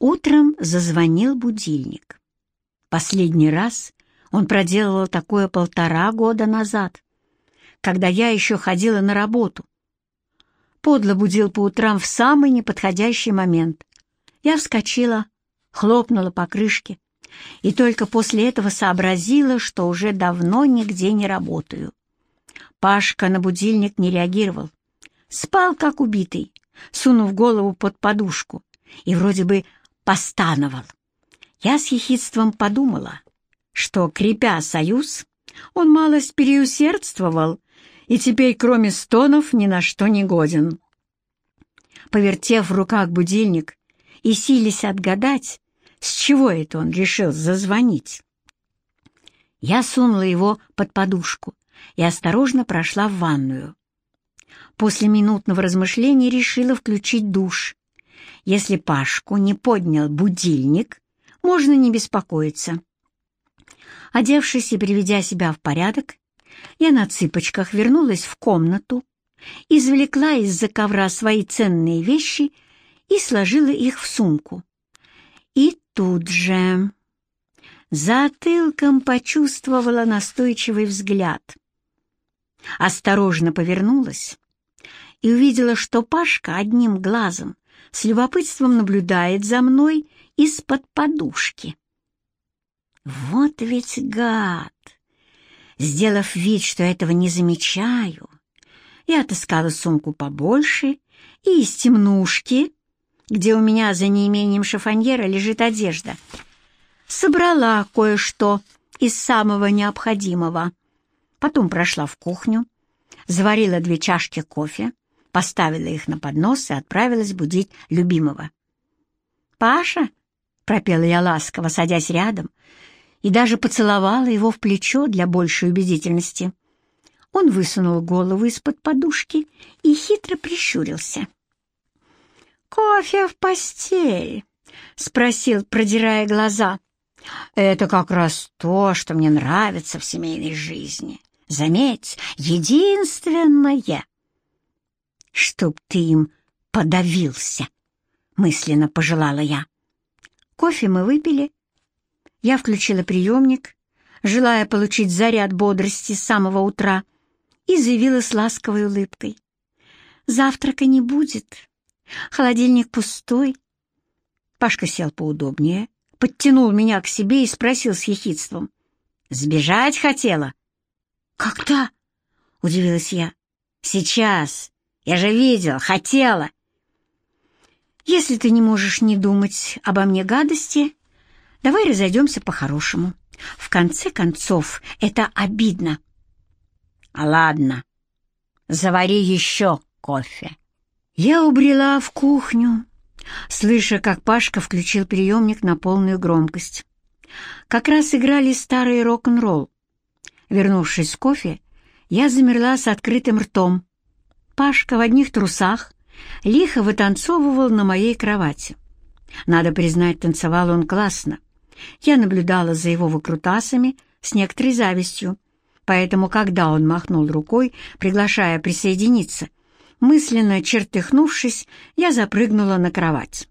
Утром зазвонил будильник. Последний раз он проделывал такое полтора года назад, когда я еще ходила на работу. Подло будил по утрам в самый неподходящий момент. Я вскочила, хлопнула по крышке и только после этого сообразила, что уже давно нигде не работаю. Пашка на будильник не реагировал. Спал, как убитый, сунув голову под подушку, и вроде бы постановал. Я с ехидством подумала, что, крепя союз, он малость переусердствовал и теперь, кроме стонов, ни на что не годен. Повертев в руках будильник и сились отгадать, с чего это он решил зазвонить, я сунула его под подушку и осторожно прошла в ванную. После минутного размышления решила включить душ. Если Пашку не поднял будильник, можно не беспокоиться. Одевшись и приведя себя в порядок, я на цыпочках вернулась в комнату, извлекла из-за ковра свои ценные вещи и сложила их в сумку. И тут же затылком почувствовала настойчивый взгляд. Осторожно повернулась и увидела, что Пашка одним глазом с любопытством наблюдает за мной из-под подушки. Вот ведь гад! Сделав вид, что этого не замечаю, я отыскала сумку побольше и из темнушки, где у меня за неимением шифоньера лежит одежда, собрала кое-что из самого необходимого. Потом прошла в кухню, заварила две чашки кофе, поставила их на поднос и отправилась будить любимого. «Паша!» — пропела я ласково, садясь рядом, и даже поцеловала его в плечо для большей убедительности. Он высунул голову из-под подушки и хитро прищурился. «Кофе в постель?» — спросил, продирая глаза. «Это как раз то, что мне нравится в семейной жизни. Заметь, единственное!» «Чтоб ты им подавился!» — мысленно пожелала я. Кофе мы выпили, я включила приемник, желая получить заряд бодрости с самого утра, и заявила с ласковой улыбкой. «Завтрака не будет. Холодильник пустой». Пашка сел поудобнее, подтянул меня к себе и спросил с ехидством. «Сбежать хотела?» «Когда?» — удивилась я. «Сейчас. Я же видел, хотела». «Если ты не можешь не думать обо мне гадости, Давай разойдемся по-хорошему. В конце концов, это обидно. А ладно, завари еще кофе. Я убрела в кухню, слыша, как Пашка включил приемник на полную громкость. Как раз играли старый рок-н-ролл. Вернувшись с кофе, я замерла с открытым ртом. Пашка в одних трусах лихо вытанцовывал на моей кровати. Надо признать, танцевал он классно. Я наблюдала за его выкрутасами с некоторой завистью, поэтому, когда он махнул рукой, приглашая присоединиться, мысленно чертыхнувшись, я запрыгнула на кровать.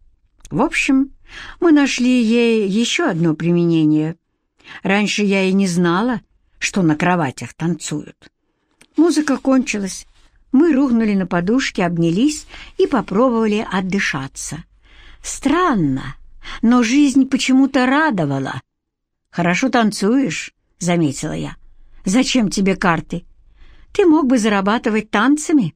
В общем, мы нашли ей еще одно применение. Раньше я и не знала, что на кроватях танцуют. Музыка кончилась. Мы рухнули на подушке, обнялись и попробовали отдышаться. Странно, но жизнь почему-то радовала. «Хорошо танцуешь», — заметила я. «Зачем тебе карты? Ты мог бы зарабатывать танцами».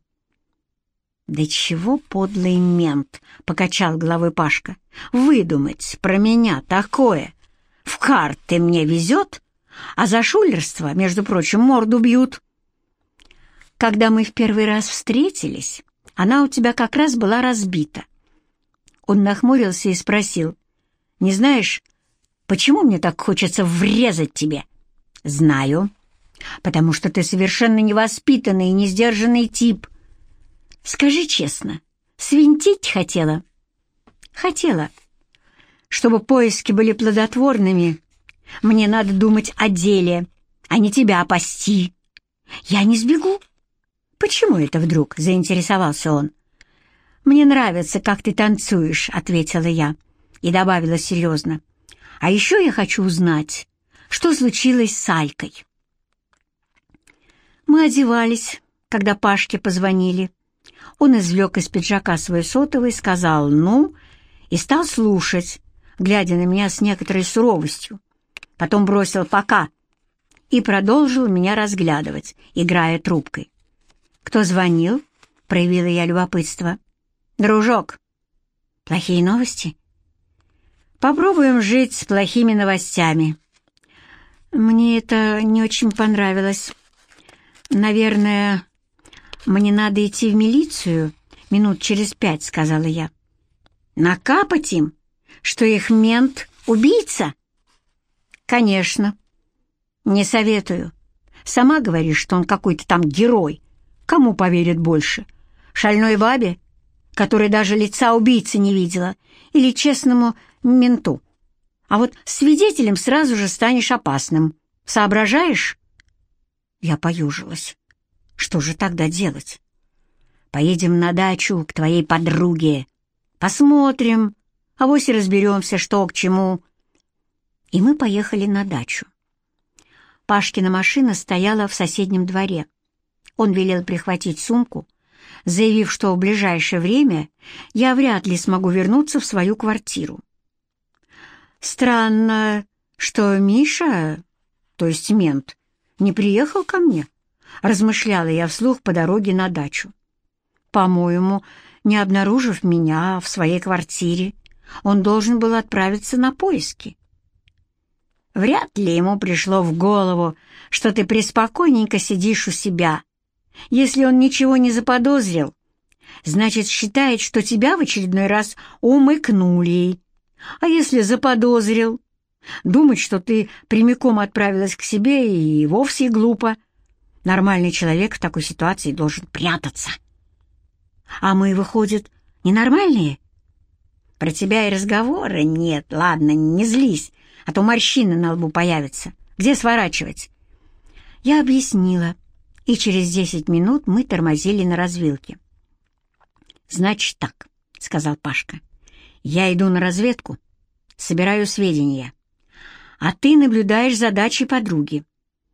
«Да чего подлый мент!» — покачал головой Пашка. «Выдумать про меня такое! В карты мне везет, а за шулерство, между прочим, морду бьют». «Когда мы в первый раз встретились, она у тебя как раз была разбита». Он нахмурился и спросил, не знаешь, почему мне так хочется врезать тебе? Знаю. Потому что ты совершенно невоспитанный и несдержанный тип. Скажи честно, свинтить хотела? Хотела. Чтобы поиски были плодотворными, мне надо думать о деле, а не тебя пасти. Я не сбегу. Почему это вдруг? Заинтересовался он. Мне нравится, как ты танцуешь, ответила я и добавила серьезно. «А еще я хочу узнать, что случилось с Алькой». Мы одевались, когда Пашке позвонили. Он извлек из пиджака свой сотовый, сказал «ну» и стал слушать, глядя на меня с некоторой суровостью. Потом бросил «пока» и продолжил меня разглядывать, играя трубкой. «Кто звонил?» — проявила я любопытство. «Дружок». «Плохие новости?» «Попробуем жить с плохими новостями». «Мне это не очень понравилось. Наверное, мне надо идти в милицию минут через пять», — сказала я. «Накапать им, что их мент — убийца?» «Конечно. Не советую. Сама говоришь, что он какой-то там герой. Кому поверят больше? Шальной бабе, которая даже лица убийцы не видела, или честному менту? А вот свидетелем сразу же станешь опасным. Соображаешь?» Я поюжилась. «Что же тогда делать?» «Поедем на дачу к твоей подруге. Посмотрим, а вось и разберемся, что к чему». И мы поехали на дачу. Пашкина машина стояла в соседнем дворе. Он велел прихватить сумку, заявив, что в ближайшее время я вряд ли смогу вернуться в свою квартиру. Странно, что Миша, то есть мент, не приехал ко мне, размышляла я вслух по дороге на дачу. По-моему, не обнаружив меня в своей квартире, он должен был отправиться на поиски. Вряд ли ему пришло в голову, что ты преспокойненько сидишь у себя. Если он ничего не заподозрил, значит, считает, что тебя в очередной раз умыкнули. А если заподозрил, думать, что ты прямиком отправилась к себе, и вовсе глупо. Нормальный человек в такой ситуации должен прятаться. А мы, выходит, ненормальные? Про тебя и разговора нет. Ладно, не злись а то морщины на лбу появятся. Где сворачивать?» Я объяснила, и через десять минут мы тормозили на развилке. «Значит так», — сказал Пашка, — «я иду на разведку, собираю сведения, а ты наблюдаешь за дачей подруги.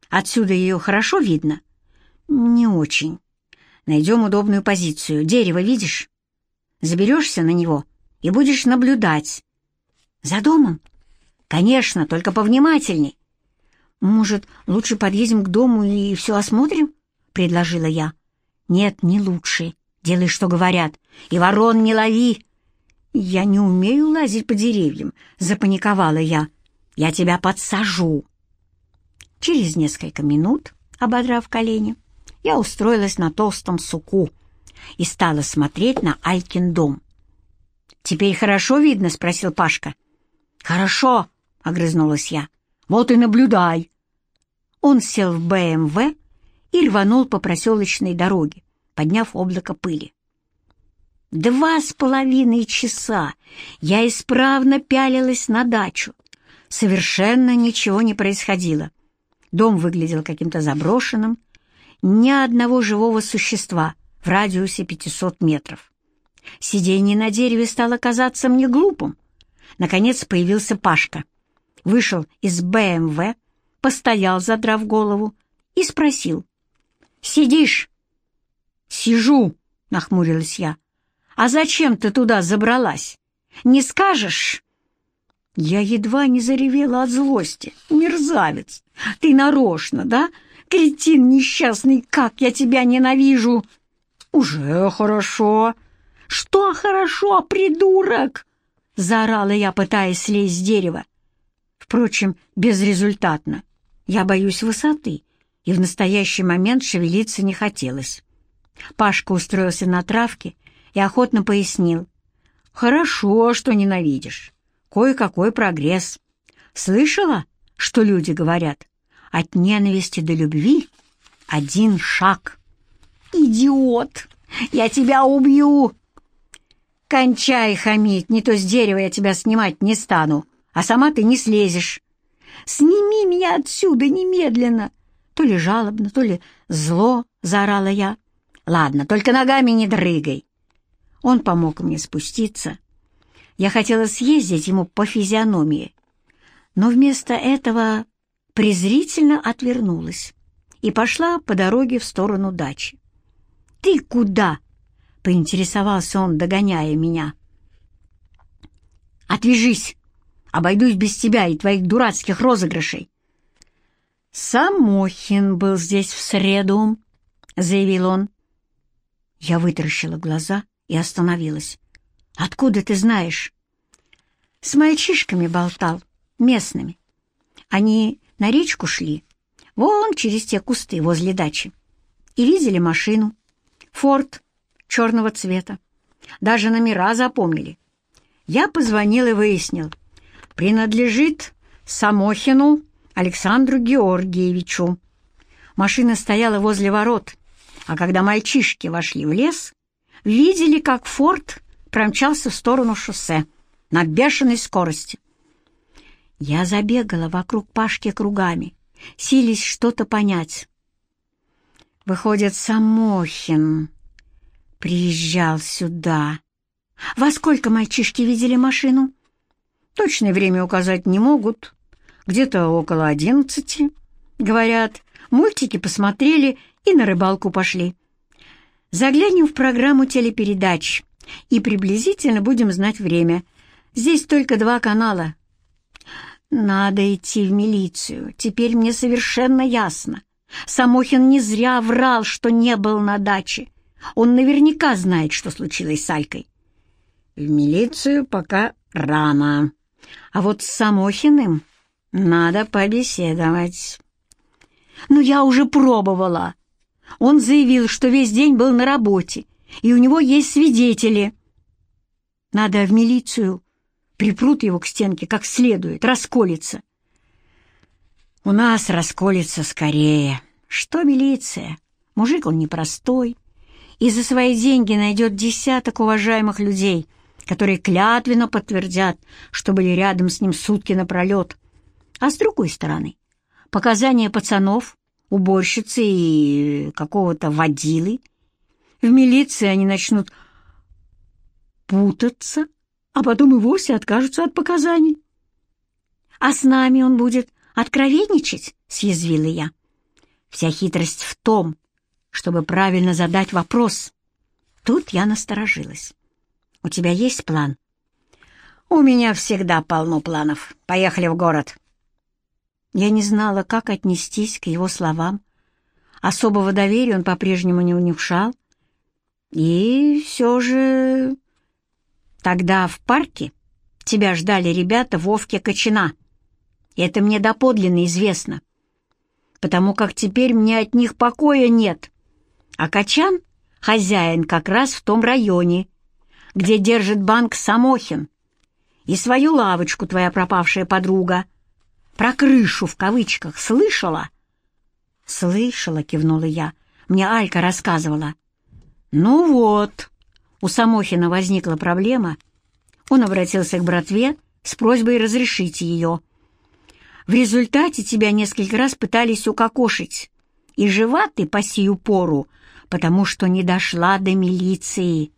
Отсюда ее хорошо видно?» «Не очень. Найдем удобную позицию. Дерево видишь? Заберешься на него и будешь наблюдать. За домом?» «Конечно, только повнимательней». «Может, лучше подъедем к дому и все осмотрим?» — предложила я. «Нет, не лучше. Делай, что говорят. И ворон не лови». «Я не умею лазить по деревьям», — запаниковала я. «Я тебя подсажу». Через несколько минут, ободрав колени, я устроилась на толстом суку и стала смотреть на Алькин дом. «Теперь хорошо видно?» — спросил Пашка. «Хорошо», огрызнулась я. «Вот и наблюдай!» Он сел в БМВ и рванул по проселочной дороге, подняв облако пыли. Два с половиной часа я исправно пялилась на дачу. Совершенно ничего не происходило. Дом выглядел каким-то заброшенным, ни одного живого существа в радиусе 500 метров. Сиденье на дереве стало казаться мне глупым. Наконец появился Пашка — вышел из БМВ, постоял, задрав голову, и спросил. «Сидишь?» «Сижу», — нахмурилась я. «А зачем ты туда забралась? Не скажешь?» Я едва не заревела от злости. «Мерзавец! Ты нарочно, да? Кретин несчастный, как я тебя ненавижу!» «Уже хорошо!» «Что хорошо, придурок?» — заорала я, пытаясь слезть с дерева. Впрочем, безрезультатно. Я боюсь высоты, и в настоящий момент шевелиться не хотелось. Пашка устроился на травке и охотно пояснил. «Хорошо, что ненавидишь. Кое-какой прогресс. Слышала, что люди говорят? От ненависти до любви один шаг». «Идиот! Я тебя убью!» «Кончай хамить, не то с дерева я тебя снимать не стану!» а сама ты не слезешь. Сними меня отсюда немедленно!» То ли жалобно, то ли зло, заорала я. «Ладно, только ногами не дрыгай!» Он помог мне спуститься. Я хотела съездить ему по физиономии, но вместо этого презрительно отвернулась и пошла по дороге в сторону дачи. «Ты куда?» — поинтересовался он, догоняя меня. «Отвяжись! Обойдусь без тебя и твоих дурацких розыгрышей!» «Самохин был здесь в среду», — заявил он. Я вытаращила глаза и остановилась. «Откуда ты знаешь?» «С мальчишками болтал, местными. Они на речку шли, вон через те кусты возле дачи, и видели машину. Форд черного цвета. Даже номера запомнили. Я позвонил и выяснил. Принадлежит Самохину Александру Георгиевичу. Машина стояла возле ворот, а когда мальчишки вошли в лес, видели, как Форд промчался в сторону шоссе на бешеной скорости. Я забегала вокруг Пашки кругами, сились что-то понять. Выходит, Самохин приезжал сюда. Во сколько мальчишки видели машину? Точное время указать не могут. Где-то около одиннадцати. Говорят, мультики посмотрели и на рыбалку пошли. Заглянем в программу телепередач и приблизительно будем знать время. Здесь только два канала. Надо идти в милицию. Теперь мне совершенно ясно. Самохин не зря врал, что не был на даче. Он наверняка знает, что случилось с Алькой. В милицию пока рано. А вот с Самохиным надо побеседовать. Ну, я уже пробовала. Он заявил, что весь день был на работе, и у него есть свидетели. Надо в милицию. Припрут его к стенке как следует, расколется. У нас расколется скорее. Что милиция? Мужик он непростой. И за свои деньги найдет десяток уважаемых людей, которые клятвенно подтвердят, что были рядом с ним сутки напролет. А с другой стороны, показания пацанов, уборщицы и какого-то водилы, в милиции они начнут путаться, а потом и вовсе откажутся от показаний. «А с нами он будет откровенничать?» — съязвила я. «Вся хитрость в том, чтобы правильно задать вопрос». Тут я насторожилась. «У тебя есть план?» «У меня всегда полно планов. Поехали в город». Я не знала, как отнестись к его словам. Особого доверия он по-прежнему не внушал. И все же... Тогда в парке тебя ждали ребята Вовки Кочина. Это мне доподлинно известно, потому как теперь мне от них покоя нет. А Качан — хозяин как раз в том районе, где держит банк Самохин, и свою лавочку твоя пропавшая подруга — про крышу в кавычках слышала?» «Слышала», — кивнула я. «Мне Алька рассказывала». «Ну вот», — у Самохина возникла проблема. Он обратился к братве с просьбой разрешить ее. В результате тебя несколько раз пытались укокошить, и жива ты по сию пору, потому что не дошла до милиции.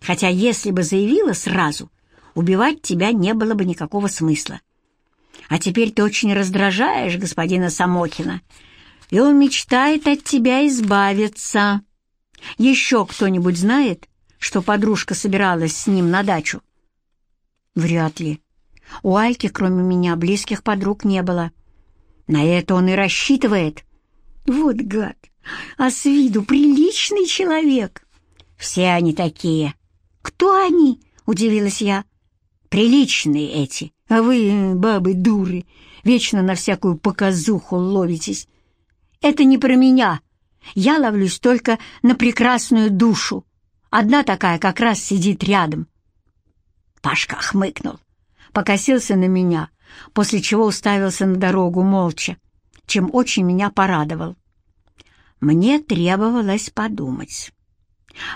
Хотя если бы заявила сразу, убивать тебя не было бы никакого смысла. А теперь ты очень раздражаешь господина Самохина, и он мечтает от тебя избавиться. Еще кто-нибудь знает, что подружка собиралась с ним на дачу? Вряд ли. У Альки, кроме меня, близких подруг не было. На это он и рассчитывает. Вот гад, а с виду приличный человек. Все они такие. Кто они? Удивилась я. Приличные эти. А вы, бабы, дуры, вечно на всякую показуху ловитесь. Это не про меня. Я ловлюсь только на прекрасную душу. Одна такая как раз сидит рядом. Пашка хмыкнул, покосился на меня, после чего уставился на дорогу молча, чем очень меня порадовал. Мне требовалось подумать.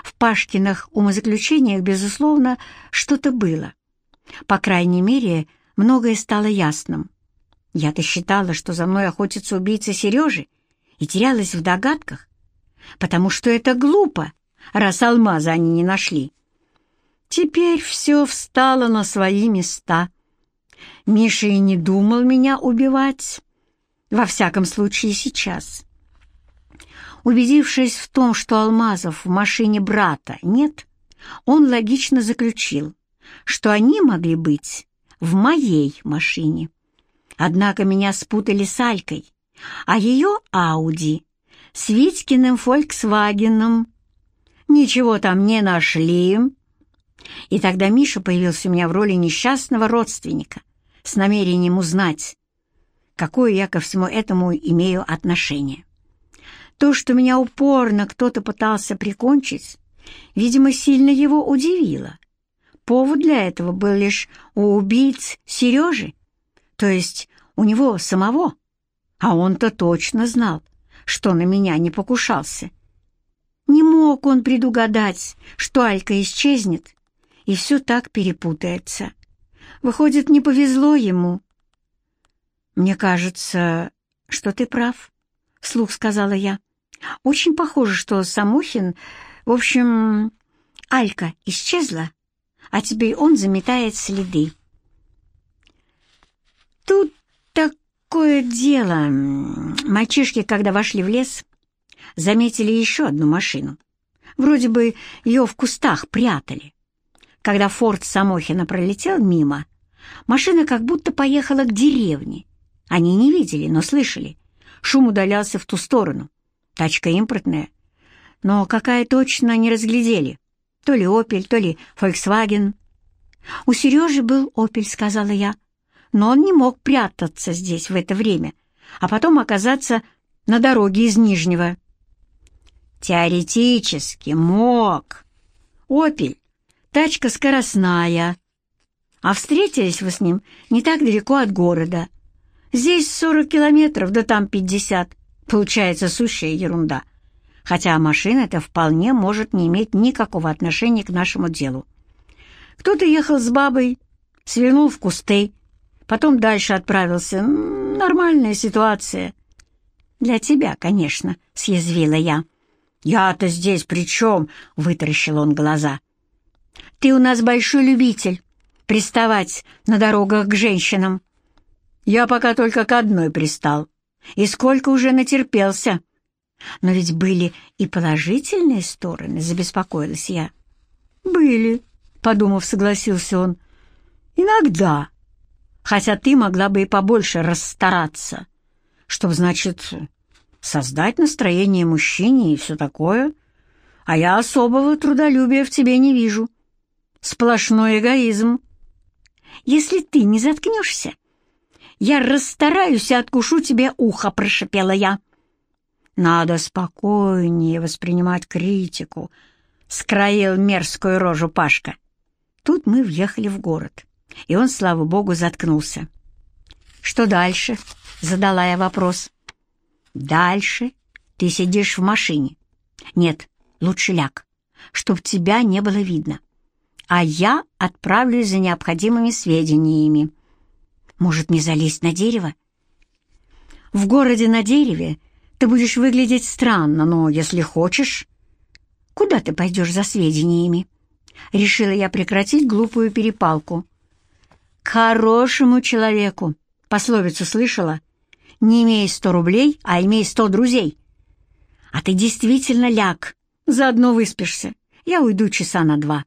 В Пашкиных умозаключениях, безусловно, что-то было. По крайней мере, многое стало ясным. Я-то считала, что за мной охотится убийца Сережи, и терялась в догадках, потому что это глупо, раз алмаза они не нашли. Теперь все встало на свои места. Миша и не думал меня убивать, во всяком случае сейчас. Убедившись в том, что алмазов в машине брата нет, он логично заключил, что они могли быть в моей машине. Однако меня спутали с Алькой, а ее Ауди с Витькиным Фольксвагеном. Ничего там не нашли. И тогда Миша появился у меня в роли несчастного родственника с намерением узнать, какое я ко всему этому имею отношение. То, что меня упорно кто-то пытался прикончить, видимо, сильно его удивило. Повод для этого был лишь у убийц Сережи, то есть у него самого, а он-то точно знал, что на меня не покушался. Не мог он предугадать, что Алька исчезнет, и все так перепутается. Выходит, не повезло ему. «Мне кажется, что ты прав», — вслух сказала я. «Очень похоже, что Самохин... В общем, Алька исчезла, а теперь он заметает следы». «Тут такое дело. Мальчишки, когда вошли в лес, заметили еще одну машину. Вроде бы ее в кустах прятали. Когда форт Самохина пролетел мимо, машина как будто поехала к деревне. Они не видели, но слышали. Шум удалялся в ту сторону. Тачка импортная. Но какая точно не разглядели. То ли «Опель», то ли «Фольксваген». «У Сережи был «Опель», — сказала я. Но он не мог прятаться здесь в это время, а потом оказаться на дороге из Нижнего. Теоретически мог. «Опель» Тачка скоростная. А встретились вы с ним не так далеко от города. Здесь 40 километров, да там 50. Получается сущая ерунда. Хотя машина это вполне может не иметь никакого отношения к нашему делу. Кто-то ехал с бабой, свернул в кусты, потом дальше отправился. Нормальная ситуация. Для тебя, конечно, съязвила я. «Я-то здесь при чем?» — вытаращил он глаза. Ты у нас большой любитель приставать на дорогах к женщинам. Я пока только к одной пристал. И сколько уже натерпелся. Но ведь были и положительные стороны, забеспокоилась я. Были, подумав, согласился он. Иногда. Хотя ты могла бы и побольше расстараться. Чтоб, значит, создать настроение мужчине и все такое. А я особого трудолюбия в тебе не вижу. Сплошной эгоизм. Если ты не заткнешься, я расстараюсь и откушу тебе ухо, прошипела я. Надо спокойнее воспринимать критику, скроил мерзкую рожу Пашка. Тут мы въехали в город, и он, слава богу, заткнулся. «Что дальше?» — задала я вопрос. «Дальше ты сидишь в машине. Нет, лучше ляг, чтоб тебя не было видно а я отправлюсь за необходимыми сведениями. Может, не залезть на дерево? В городе на дереве ты будешь выглядеть странно, но если хочешь... Куда ты пойдешь за сведениями? Решила я прекратить глупую перепалку. К хорошему человеку. Пословицу слышала? Не имей сто рублей, а имей сто друзей. А ты действительно ляг, заодно выспишься. Я уйду часа на два.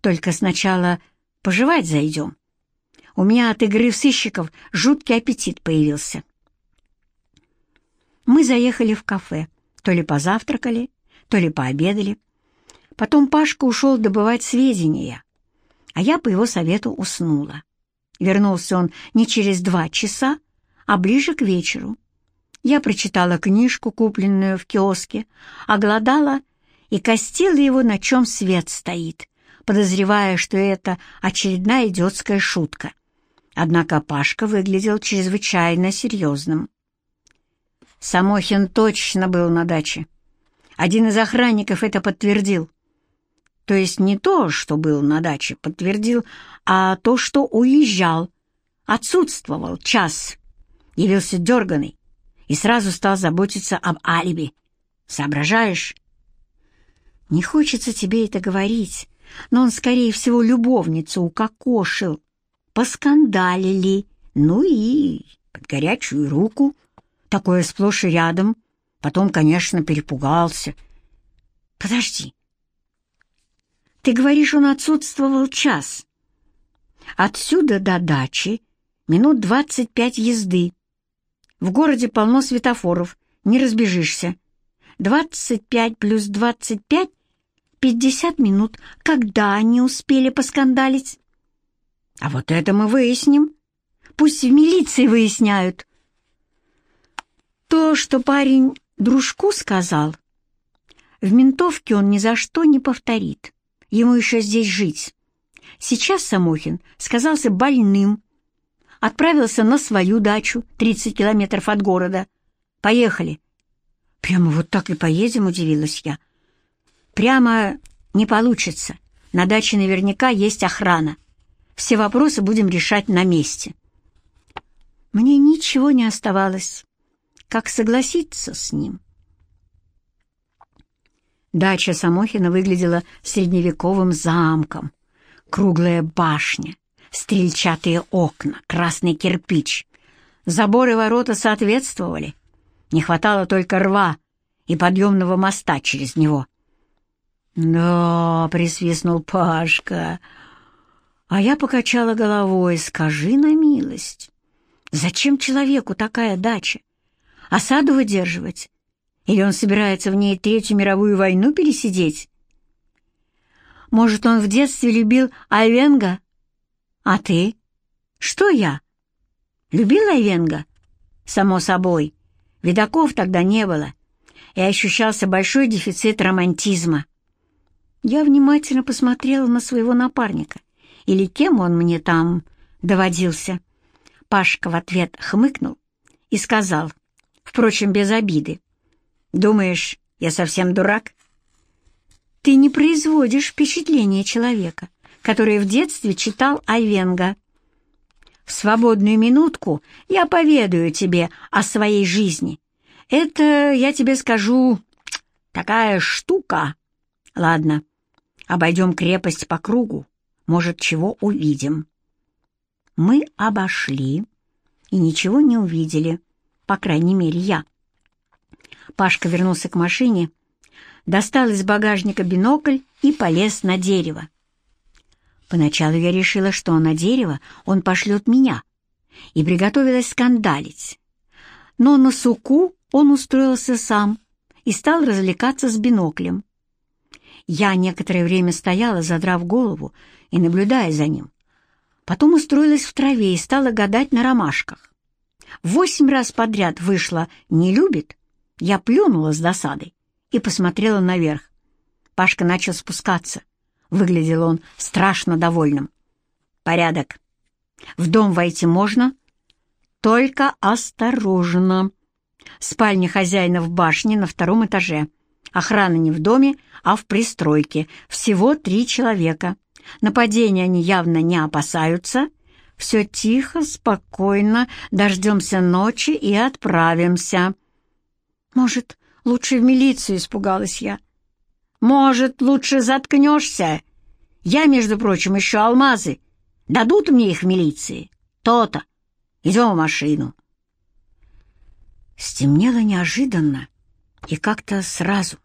Только сначала пожевать зайдем. У меня от игры в сыщиков жуткий аппетит появился. Мы заехали в кафе, то ли позавтракали, то ли пообедали. Потом Пашка ушел добывать сведения, а я по его совету уснула. Вернулся он не через два часа, а ближе к вечеру. Я прочитала книжку, купленную в киоске, оголодала и костила его, на чем свет стоит, подозревая, что это очередная идиотская шутка. Однако Пашка выглядел чрезвычайно серьезным. Самохин точно был на даче. Один из охранников это подтвердил. То есть не то, что был на даче, подтвердил, а то, что уезжал. Отсутствовал час. Явился дерганый и сразу стал заботиться об алиби. Соображаешь? Не хочется тебе это говорить, но он, скорее всего, любовницу укокошил. Поскандалили, ну и под горячую руку. Такое сплошь и рядом. Потом, конечно, перепугался. Подожди. Ты говоришь, он отсутствовал час. Отсюда до дачи минут двадцать пять езды. В городе полно светофоров, не разбежишься. Двадцать пять плюс двадцать пять — пятьдесят минут. Когда они успели поскандалить? А вот это мы выясним. Пусть в милиции выясняют. То, что парень дружку сказал, в ментовке он ни за что не повторит. Ему еще здесь жить. Сейчас Самохин сказался больным, отправился на свою дачу, 30 километров от города. Поехали. Прямо вот так и поедем, удивилась я. Прямо не получится. На даче наверняка есть охрана. Все вопросы будем решать на месте. Мне ничего не оставалось, как согласиться с ним. Дача Самохина выглядела средневековым замком. Круглая башня, стрельчатые окна, красный кирпич. Заборы ворота соответствовали. Не хватало только рва и подъемного моста через него. «Да», — присвистнул Пашка, а я покачала головой. «Скажи на милость, зачем человеку такая дача? Осаду выдерживать? Или он собирается в ней Третью мировую войну пересидеть? Может, он в детстве любил Айвенга? А ты? Что я? Любил Айвенга? Само собой. Видаков тогда не было, и ощущался большой дефицит романтизма. Я внимательно посмотрела на своего напарника, или кем он мне там доводился. Пашка в ответ хмыкнул и сказал, впрочем, без обиды, Думаешь, я совсем дурак? Ты не производишь впечатление человека, который в детстве читал Айвенга. В свободную минутку я поведаю тебе о своей жизни. Это, я тебе скажу, такая штука. Ладно, обойдем крепость по кругу, может, чего увидим. Мы обошли и ничего не увидели, по крайней мере, я. Пашка вернулся к машине, достал из багажника бинокль и полез на дерево. Поначалу я решила, что на дерево он пошлет меня, и приготовилась скандалить. Но на суку он устроился сам и стал развлекаться с биноклем. Я некоторое время стояла, задрав голову и наблюдая за ним. Потом устроилась в траве и стала гадать на ромашках. Восемь раз подряд вышла «не любит», я плюнула с досадой и посмотрела наверх. Пашка начал спускаться. Выглядел он страшно довольным. «Порядок. В дом войти можно?» «Только осторожно. Спальня хозяина в башне на втором этаже. Охрана не в доме, а в пристройке. Всего три человека. Нападения они явно не опасаются. Все тихо, спокойно, дождемся ночи и отправимся». «Может, лучше в милицию?» — испугалась я. «Может, лучше заткнешься? Я, между прочим, ищу алмазы. Дадут мне их в милиции? То-то. Идем в машину». Стемнело неожиданно и как-то сразу.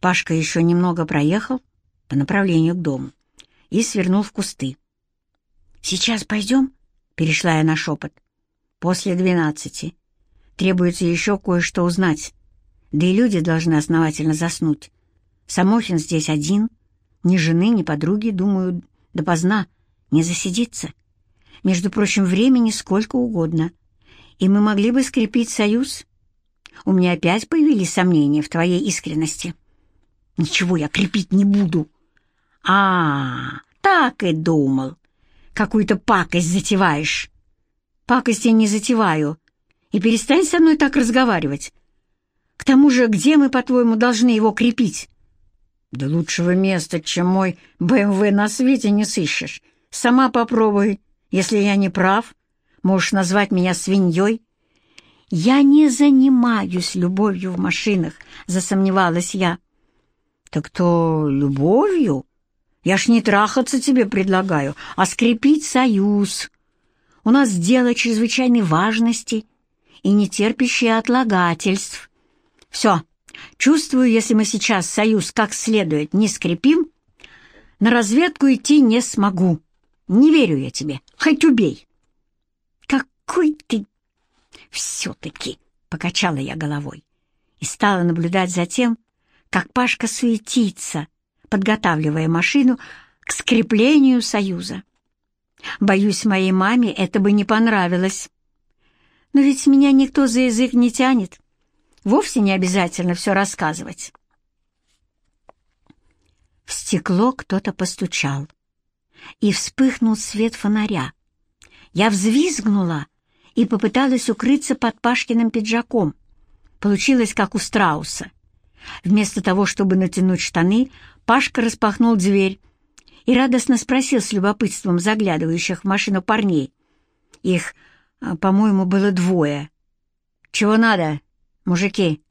Пашка еще немного проехал по направлению к дому и свернул в кусты. «Сейчас пойдем?» — перешла я на шепот. «После двенадцати. Требуется еще кое-что узнать. Да и люди должны основательно заснуть. Самохин здесь один. Ни жены, ни подруги, думаю, допоздна. Не засидится. Между прочим, времени сколько угодно. И мы могли бы скрепить союз. У меня опять появились сомнения в твоей искренности. Ничего я крепить не буду. А, так и думал. Какую-то пакость затеваешь. Пакость я не затеваю. И перестань со мной так разговаривать. К тому же, где мы, по-твоему, должны его крепить? Да лучшего места, чем мой БМВ на свете не сыщешь. Сама попробуй. Если я не прав, можешь назвать меня свиньей. Я не занимаюсь любовью в машинах, засомневалась я. Так то любовью? Я ж не трахаться тебе предлагаю, а скрепить союз. У нас дело чрезвычайной важности и не терпящее отлагательств. Все, чувствую, если мы сейчас союз как следует не скрепим, на разведку идти не смогу. Не верю я тебе, хоть убей. Какой ты... Все-таки, — покачала я головой и стала наблюдать за тем, как Пашка суетится, подготавливая машину к скреплению союза. Боюсь, моей маме это бы не понравилось. Но ведь меня никто за язык не тянет. Вовсе не обязательно все рассказывать. В стекло кто-то постучал, и вспыхнул свет фонаря. Я взвизгнула и попыталась укрыться под Пашкиным пиджаком. Получилось, как у страуса. Вместо того, чтобы натянуть штаны, Пашка распахнул дверь и радостно спросил с любопытством заглядывающих в машину парней. Их, а, по-моему, было двое. «Чего надо, мужики?»